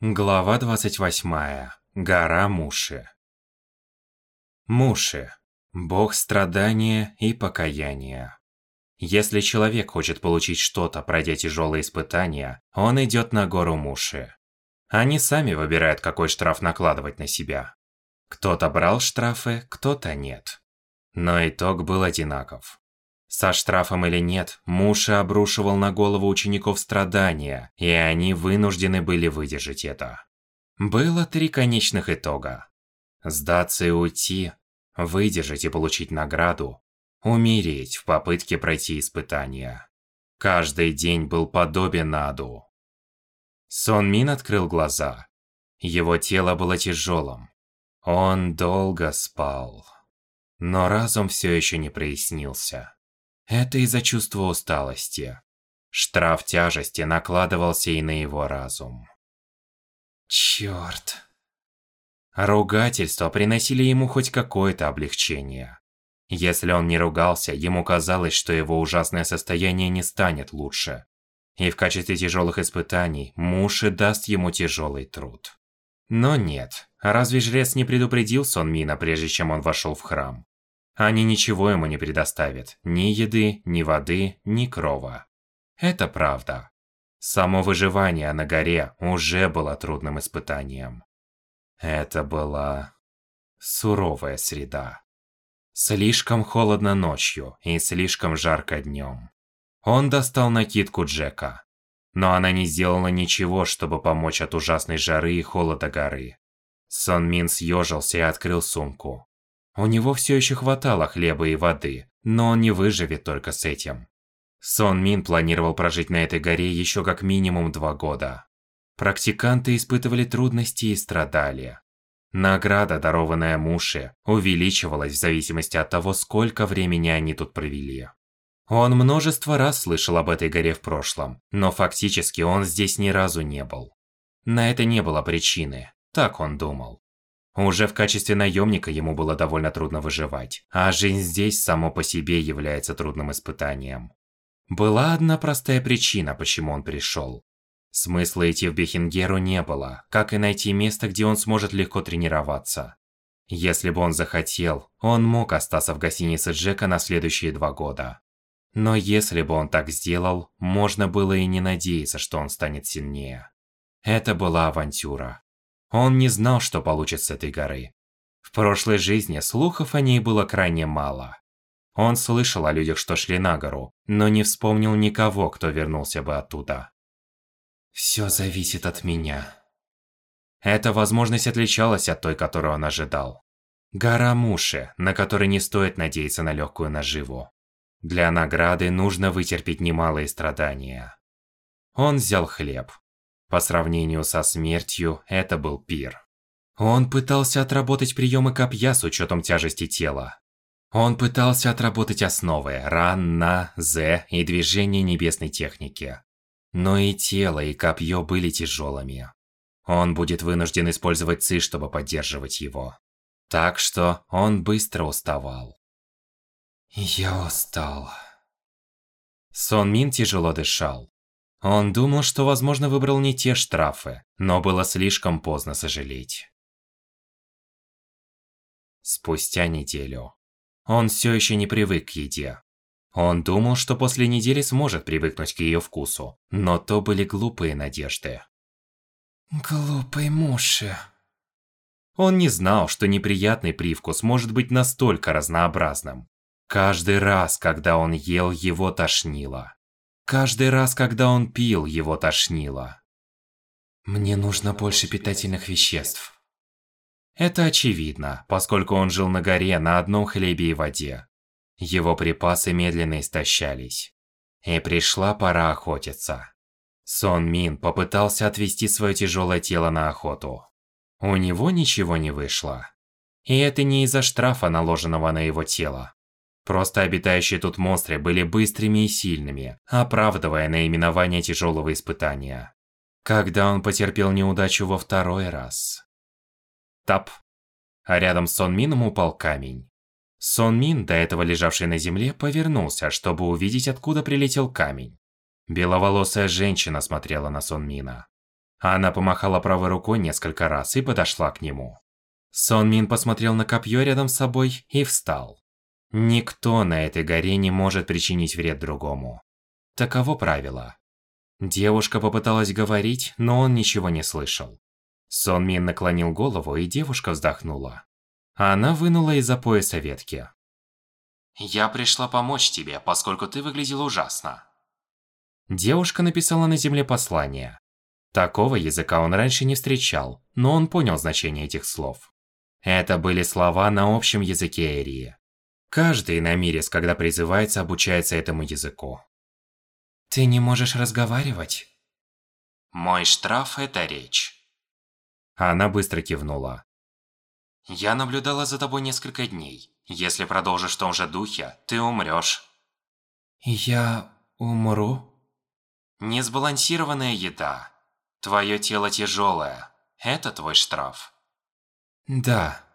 Глава 28. Гора Муши. Муши. Бог страдания и покаяния. Если человек хочет получить что-то, пройдя тяжелые испытания, он идет на гору Муши. Они сами выбирают, какой штраф накладывать на себя. Кто-то брал штрафы, кто-то нет. Но итог был одинаков. Со штрафом или нет, Муши обрушивал на голову учеников страдания, и они вынуждены были выдержать это. Было три конечных итога. Сдаться и уйти, выдержать и получить награду, умереть в попытке пройти испытания. Каждый день был подобен аду. Сон Мин открыл глаза. Его тело было тяжелым. Он долго спал. Но разум все еще не прояснился. Это из-за чувства усталости. Штраф тяжести накладывался и на его разум. Чёрт. Ругательства приносили ему хоть какое-то облегчение. Если он не ругался, ему казалось, что его ужасное состояние не станет лучше. И в качестве тяжелых испытаний Муши даст ему тяжелый труд. Но нет, разве жрец не предупредил Сон Мина, прежде чем он вошел в храм? Они ничего ему не предоставят. Ни еды, ни воды, ни крова. Это правда. Само выживание на горе уже было трудным испытанием. Это была суровая среда. Слишком холодно ночью и слишком жарко днем. Он достал накидку Джека. Но она не сделала ничего, чтобы помочь от ужасной жары и холода горы. Сон Мин съежился и открыл сумку. У него все еще хватало хлеба и воды, но он не выживет только с этим. Сон Мин планировал прожить на этой горе еще как минимум два года. Практиканты испытывали трудности и страдали. Награда, дарованная Муше, увеличивалась в зависимости от того, сколько времени они тут провели. Он множество раз слышал об этой горе в прошлом, но фактически он здесь ни разу не был. На это не было причины, так он думал. Уже в качестве наемника ему было довольно трудно выживать, а жизнь здесь само по себе является трудным испытанием. Была одна простая причина, почему он пришел. Смысла идти в Бехингеру не было, как и найти место, где он сможет легко тренироваться. Если бы он захотел, он мог остаться в гостинице Джека на следующие два года. Но если бы он так сделал, можно было и не надеяться, что он станет сильнее. Это была авантюра. Он не знал, что получит с этой горы. В прошлой жизни слухов о ней было крайне мало. Он слышал о людях, что шли на гору, но не вспомнил никого, кто вернулся бы оттуда. «Все зависит от меня». Эта возможность отличалась от той, которую он ожидал. Гора Муши, на которой не стоит надеяться на легкую наживу. Для награды нужно вытерпеть немалые страдания. Он взял хлеб, по сравнению со смертью, это был пир. Он пытался отработать приемы копья с учетом тяжести тела. Он пытался отработать основы ран, на, зе и движения небесной техники. Но и тело, и копье были тяжелыми. Он будет вынужден использовать ци, чтобы поддерживать его. Так что он быстро уставал. Я устал. Сон Мин тяжело дышал. Он думал, что, возможно, выбрал не те штрафы, но было слишком поздно сожалеть. Спустя неделю. Он все еще не привык к еде. Он думал, что после недели сможет привыкнуть к ее вкусу, но то были глупые надежды. Глупый Муши. Он не знал, что неприятный привкус может быть настолько разнообразным. Каждый раз, когда он ел, его тошнило. Каждый раз, когда он пил, его тошнило. Мне нужно больше питательных веществ. Это очевидно, поскольку он жил на горе на одном хлебе и воде. Его припасы медленно истощались. И пришла пора охотиться. Сон Мин попытался отвести свое тяжелое тело на охоту. У него ничего не вышло. И это не из-за штрафа, наложенного на его тело. Просто обитающие тут монстры были быстрыми и сильными, оправдывая наименование тяжелого испытания. Когда он потерпел неудачу во второй раз. Тап. А рядом с Сон Мином упал камень. Сон Мин, до этого лежавший на земле, повернулся, чтобы увидеть, откуда прилетел камень. Беловолосая женщина смотрела на Сон Мина. Она помахала правой рукой несколько раз и подошла к нему. Сон Мин посмотрел на копье рядом с собой и встал. Никто на этой горе не может причинить вред другому. Таково правило. Девушка попыталась говорить, но он ничего не слышал. Сон Мин наклонил голову, и девушка вздохнула. Она вынула из-за пояса ветки. «Я пришла помочь тебе, поскольку ты выглядел ужасно». Девушка написала на земле послание. Такого языка он раньше не встречал, но он понял значение этих слов. Это были слова на общем языке Эрии. Каждый на Мирис, когда призывается, обучается этому языку. Ты не можешь разговаривать? Мой штраф – это речь. Она быстро кивнула. Я наблюдала за тобой несколько дней. Если продолжишь в том же духе, ты умрешь. Я умру? Несбалансированная еда. Твое тело тяжелое. Это твой штраф. Да.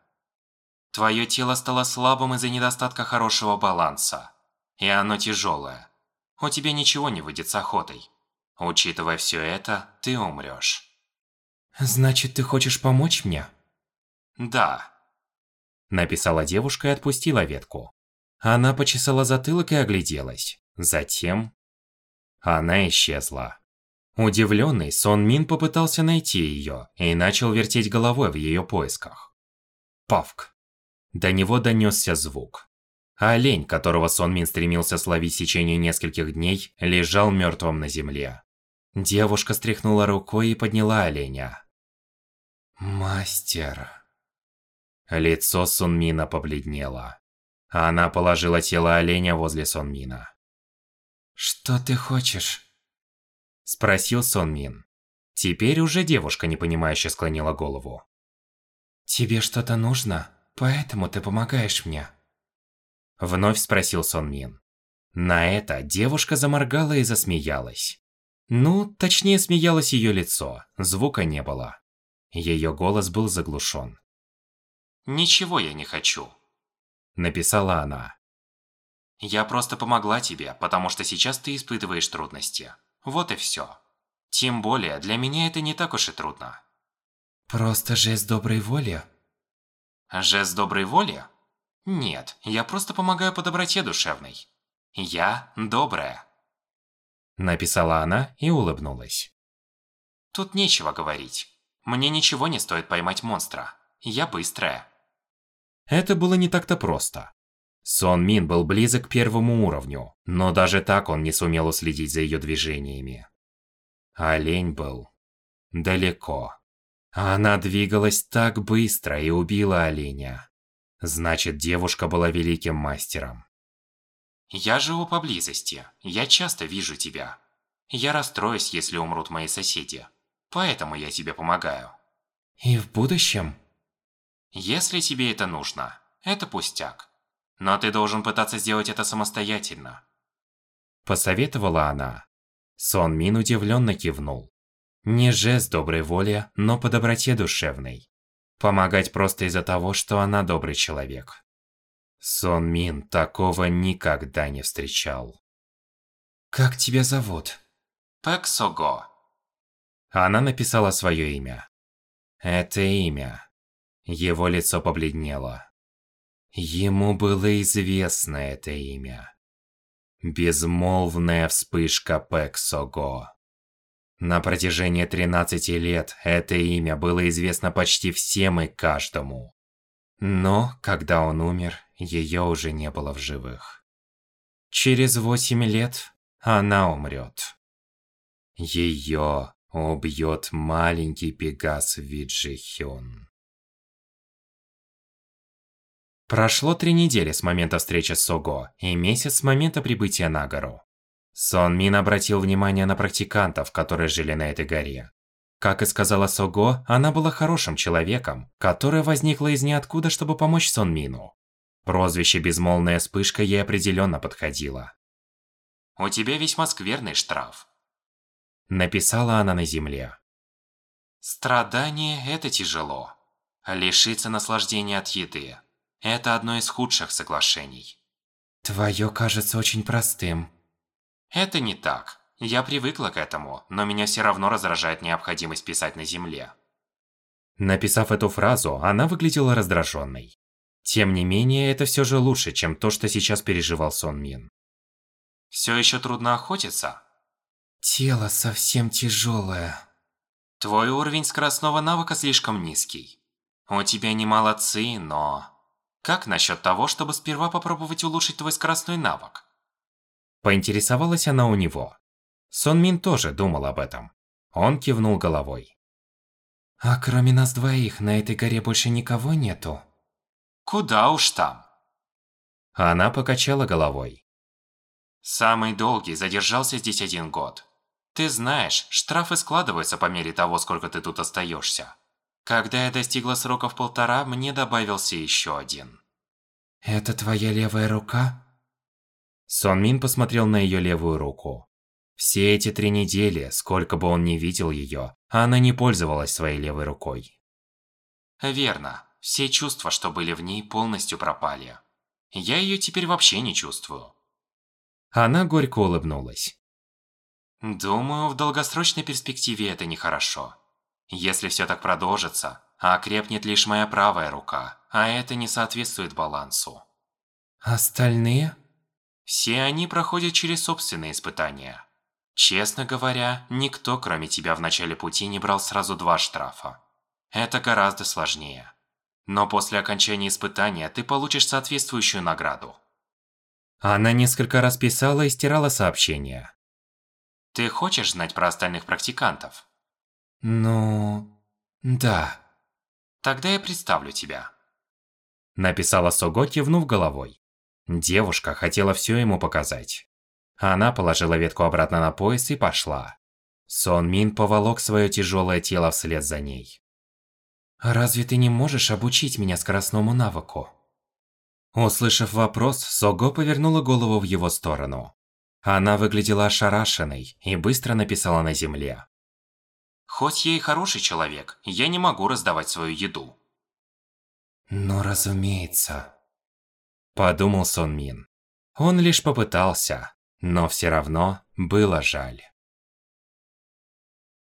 Твое тело стало слабым из-за недостатка хорошего баланса. И оно тяжелое. У тебя ничего не выйдет с охотой. Учитывая все это, ты умрешь. Значит, ты хочешь помочь мне? Да. Написала девушка и отпустила ветку. Она почесала затылок и огляделась. Затем... Она исчезла. Удивленный, Сон Мин попытался найти ее и начал вертеть головой в ее поисках. Павк. До него донесся звук. олень, которого Сон Мин стремился словить в течение нескольких дней, лежал мертвым на земле. Девушка стряхнула рукой и подняла оленя. «Мастер...» Лицо Сунмина побледнело. Она положила тело оленя возле Сонмина. «Что ты хочешь?» Спросил Сон Мин. Теперь уже девушка непонимающе склонила голову. «Тебе что-то нужно? Поэтому ты помогаешь мне?» Вновь спросил Сон Мин. На это девушка заморгала и засмеялась. Ну, точнее, смеялось ее лицо, звука не было. Ее голос был заглушен. «Ничего я не хочу», – написала она. «Я просто помогла тебе, потому что сейчас ты испытываешь трудности. Вот и все. Тем более, для меня это не так уж и трудно. Просто жест доброй воли? Жест доброй воли? Нет, я просто помогаю по доброте душевной. Я добрая. Написала она и улыбнулась. Тут нечего говорить. Мне ничего не стоит поймать монстра. Я быстрая. Это было не так-то просто. Сон Мин был близок к первому уровню, но даже так он не сумел уследить за ее движениями. Олень был далеко. Она двигалась так быстро и убила оленя. Значит, девушка была великим мастером. «Я живу поблизости. Я часто вижу тебя. Я расстроюсь, если умрут мои соседи. Поэтому я тебе помогаю». «И в будущем?» «Если тебе это нужно. Это пустяк. Но ты должен пытаться сделать это самостоятельно. Посоветовала она. Сон Мин удивленно кивнул. Не жест доброй воли, но по доброте душевной. Помогать просто из-за того, что она добрый человек. Сон Мин такого никогда не встречал. «Как тебя зовут?» Пэк Сого. Она написала свое имя. Это имя. Его лицо побледнело. Ему было известно это имя. Безмолвная вспышка Пэксого. На протяжении 13 лет это имя было известно почти всем и каждому. Но, когда он умер, ее уже не было в живых. Через 8 лет она умрет. Ее убьет маленький Пегас Виджихён. Прошло три недели с момента встречи с Сого и месяц с момента прибытия на гору. Сон Мин обратил внимание на практикантов, которые жили на этой горе. Как и сказала Сого, она была хорошим человеком, которая возникла из ниоткуда, чтобы помочь Сон Мину. Прозвище «Безмолвная вспышка» ей определенно подходило. «У тебя весьма скверный штраф», – написала она на земле. «Страдание – это тяжело. Лишиться наслаждения от еды это одно из худших соглашений. Твое кажется очень простым. Это не так. Я привыкла к этому, но меня все равно раздражает необходимость писать на земле. Написав эту фразу, она выглядела раздраженной. Тем не менее, это все же лучше, чем то, что сейчас переживал Сон Мин. Все еще трудно охотиться? Тело совсем тяжелое. Твой уровень скоростного навыка слишком низкий. У тебя немало ци, но... Как насчет того, чтобы сперва попробовать улучшить твой скоростной навык? Поинтересовалась она у него. Сон Мин тоже думал об этом. Он кивнул головой. А кроме нас двоих, на этой горе больше никого нету? Куда уж там. Она покачала головой. Самый долгий задержался здесь один год. Ты знаешь, штрафы складываются по мере того, сколько ты тут остаешься. Когда я достигла сроков полтора, мне добавился еще один. Это твоя левая рука? Сон Мин посмотрел на ее левую руку. Все эти три недели, сколько бы он ни видел ее, она не пользовалась своей левой рукой. Верно. Все чувства, что были в ней, полностью пропали. Я ее теперь вообще не чувствую. Она горько улыбнулась. Думаю, в долгосрочной перспективе это нехорошо. Если все так продолжится, окрепнет лишь моя правая рука, а это не соответствует балансу. Остальные? Все они проходят через собственные испытания. Честно говоря, никто, кроме тебя в начале пути, не брал сразу два штрафа. Это гораздо сложнее. Но после окончания испытания ты получишь соответствующую награду. Она несколько раз писала и стирала сообщения. Ты хочешь знать про остальных практикантов? Ну... да. Тогда я представлю тебя. Написала Сого, кивнув головой. Девушка хотела все ему показать. Она положила ветку обратно на пояс и пошла. Сон Мин поволок свое тяжелое тело вслед за ней. «Разве ты не можешь обучить меня скоростному навыку?» Услышав вопрос, Сого повернула голову в его сторону. Она выглядела ошарашенной и быстро написала на земле. «Хоть я и хороший человек, я не могу раздавать свою еду». «Ну, разумеется», – подумал Сон Мин. Он лишь попытался, но все равно было жаль.